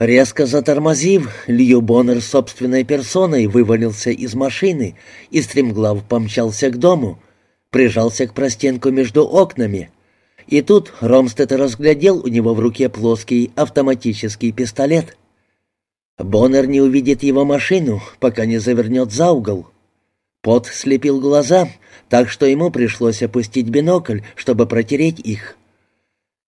Резко затормозив, Лью Боннер собственной персоной вывалился из машины и стремглав помчался к дому, прижался к простенку между окнами. И тут Ромстед разглядел у него в руке плоский автоматический пистолет. Боннер не увидит его машину, пока не завернет за угол. Пот слепил глаза, так что ему пришлось опустить бинокль, чтобы протереть их.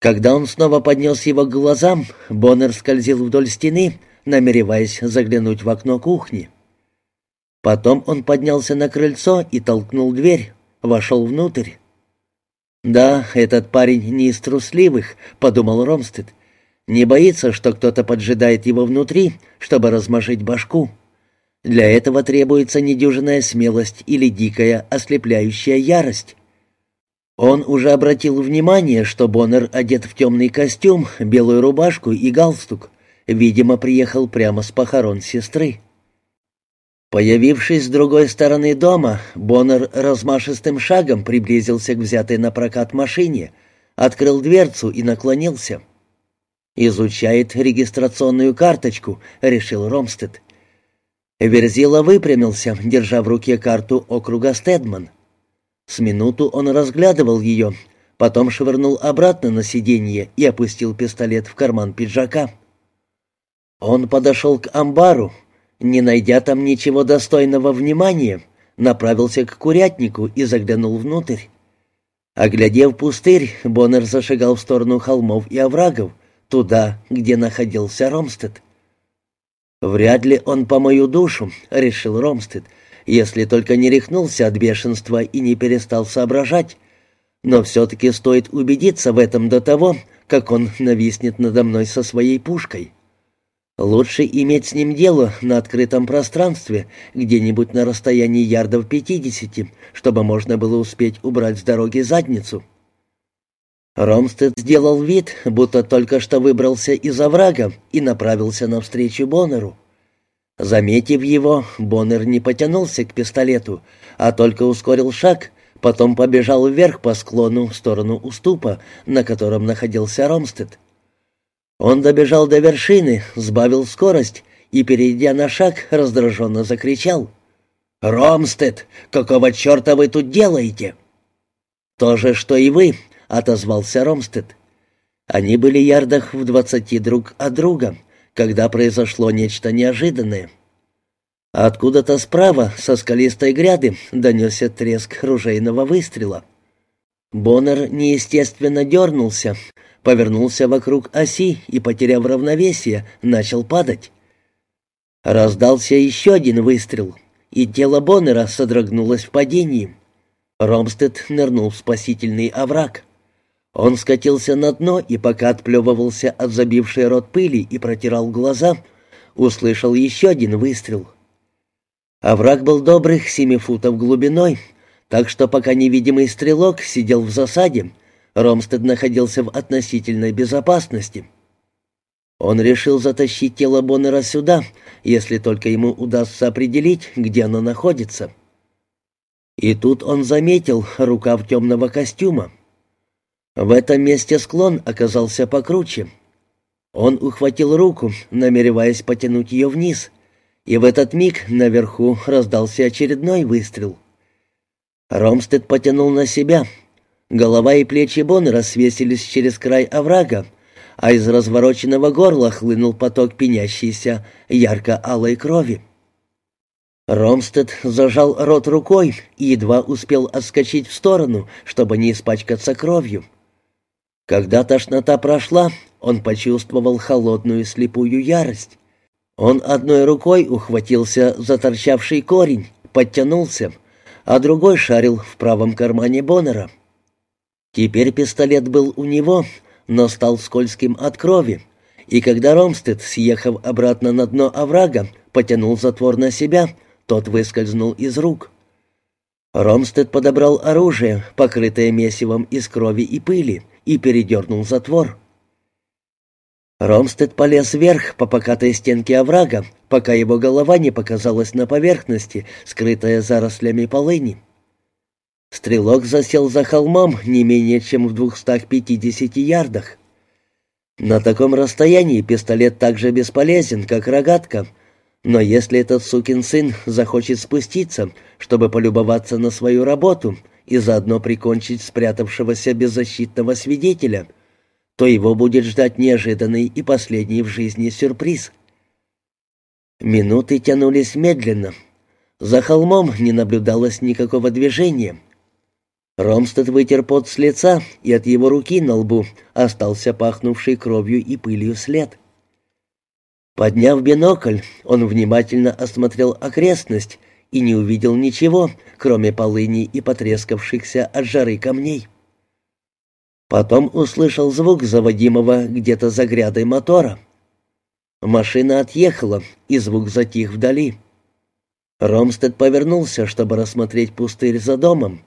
Когда он снова поднес его к глазам, Боннер скользил вдоль стены, намереваясь заглянуть в окно кухни. Потом он поднялся на крыльцо и толкнул дверь, вошел внутрь. «Да, этот парень не из трусливых», — подумал Ромстед. «Не боится, что кто-то поджидает его внутри, чтобы размажить башку. Для этого требуется недюжинная смелость или дикая ослепляющая ярость». Он уже обратил внимание, что Боннер одет в темный костюм, белую рубашку и галстук. Видимо, приехал прямо с похорон сестры. Появившись с другой стороны дома, Боннер размашистым шагом приблизился к взятой на прокат машине, открыл дверцу и наклонился. «Изучает регистрационную карточку», — решил Ромстед. Верзила выпрямился, держа в руке карту округа Стедман. С минуту он разглядывал ее, потом швырнул обратно на сиденье и опустил пистолет в карман пиджака. Он подошел к амбару, не найдя там ничего достойного внимания, направился к курятнику и заглянул внутрь. Оглядев пустырь, Боннер зашагал в сторону холмов и оврагов, туда, где находился Ромстед. «Вряд ли он по мою душу», — решил Ромстед, — если только не рехнулся от бешенства и не перестал соображать. Но все-таки стоит убедиться в этом до того, как он нависнет надо мной со своей пушкой. Лучше иметь с ним дело на открытом пространстве, где-нибудь на расстоянии ярдов пятидесяти, чтобы можно было успеть убрать с дороги задницу. Ромстед сделал вид, будто только что выбрался из оврага и направился навстречу Боннеру. Заметив его, Боннер не потянулся к пистолету, а только ускорил шаг, потом побежал вверх по склону в сторону уступа, на котором находился Ромстед. Он добежал до вершины, сбавил скорость и, перейдя на шаг, раздраженно закричал. «Ромстед, какого черта вы тут делаете?» «То же, что и вы», — отозвался Ромстед. Они были ярдах в двадцати друг от друга — когда произошло нечто неожиданное. Откуда-то справа, со скалистой гряды, донесся треск ружейного выстрела. Боннер неестественно дернулся, повернулся вокруг оси и, потеряв равновесие, начал падать. Раздался еще один выстрел, и тело Боннера содрогнулось в падении. Ромстед нырнул в спасительный овраг. Он скатился на дно и, пока отплевывался от забившей рот пыли и протирал глаза, услышал еще один выстрел. Овраг был добрых семи футов глубиной, так что пока невидимый стрелок сидел в засаде, Ромстед находился в относительной безопасности. Он решил затащить тело Боннера сюда, если только ему удастся определить, где оно находится. И тут он заметил рукав темного костюма. В этом месте склон оказался покруче. Он ухватил руку, намереваясь потянуть ее вниз, и в этот миг наверху раздался очередной выстрел. Ромстед потянул на себя. Голова и плечи Боннера свесились через край оврага, а из развороченного горла хлынул поток пенящейся ярко-алой крови. Ромстед зажал рот рукой и едва успел отскочить в сторону, чтобы не испачкаться кровью. Когда тошнота прошла, он почувствовал холодную слепую ярость. Он одной рукой ухватился за торчавший корень, подтянулся, а другой шарил в правом кармане Боннера. Теперь пистолет был у него, но стал скользким от крови, и когда Ромстед, съехав обратно на дно оврага, потянул затвор на себя, тот выскользнул из рук. Ромстед подобрал оружие, покрытое месивом из крови и пыли, и передернул затвор. Ромстед полез вверх по покатой стенке оврага, пока его голова не показалась на поверхности, скрытая зарослями полыни. Стрелок засел за холмом не менее чем в 250 ярдах. На таком расстоянии пистолет так же бесполезен, как рогатка, но если этот сукин сын захочет спуститься, чтобы полюбоваться на свою работу и заодно прикончить спрятавшегося беззащитного свидетеля, то его будет ждать неожиданный и последний в жизни сюрприз. Минуты тянулись медленно. За холмом не наблюдалось никакого движения — Ромстед вытер пот с лица, и от его руки на лбу остался пахнувший кровью и пылью след. Подняв бинокль, он внимательно осмотрел окрестность и не увидел ничего, кроме полыни и потрескавшихся от жары камней. Потом услышал звук заводимого где-то за грядой мотора. Машина отъехала, и звук затих вдали. Ромстед повернулся, чтобы рассмотреть пустырь за домом,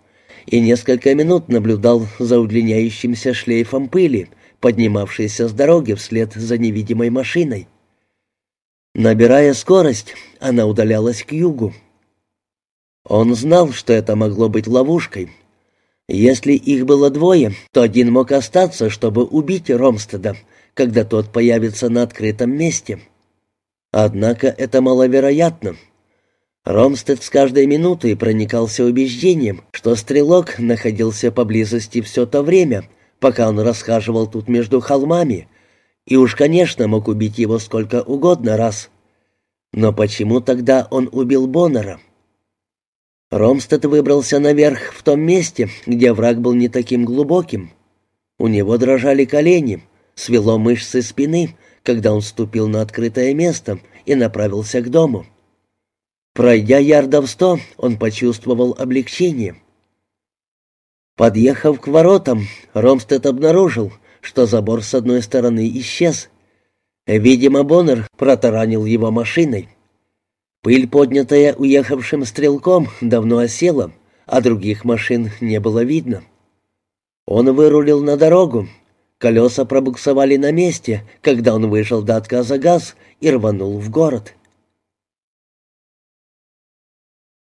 и несколько минут наблюдал за удлиняющимся шлейфом пыли, поднимавшейся с дороги вслед за невидимой машиной. Набирая скорость, она удалялась к югу. Он знал, что это могло быть ловушкой. Если их было двое, то один мог остаться, чтобы убить Ромстеда, когда тот появится на открытом месте. Однако это маловероятно. Ромстед с каждой минутой проникался убеждением, что стрелок находился поблизости все то время, пока он расхаживал тут между холмами, и уж, конечно, мог убить его сколько угодно раз. Но почему тогда он убил Боннера? Ромстед выбрался наверх в том месте, где враг был не таким глубоким. У него дрожали колени, свело мышцы спины, когда он ступил на открытое место и направился к дому. Пройдя ярдов сто, он почувствовал облегчение. Подъехав к воротам, Ромстед обнаружил, что забор с одной стороны исчез. Видимо, Боннер протаранил его машиной. Пыль, поднятая уехавшим стрелком, давно осела, а других машин не было видно. Он вырулил на дорогу. Колеса пробуксовали на месте, когда он выжил до отказа газ и рванул в город.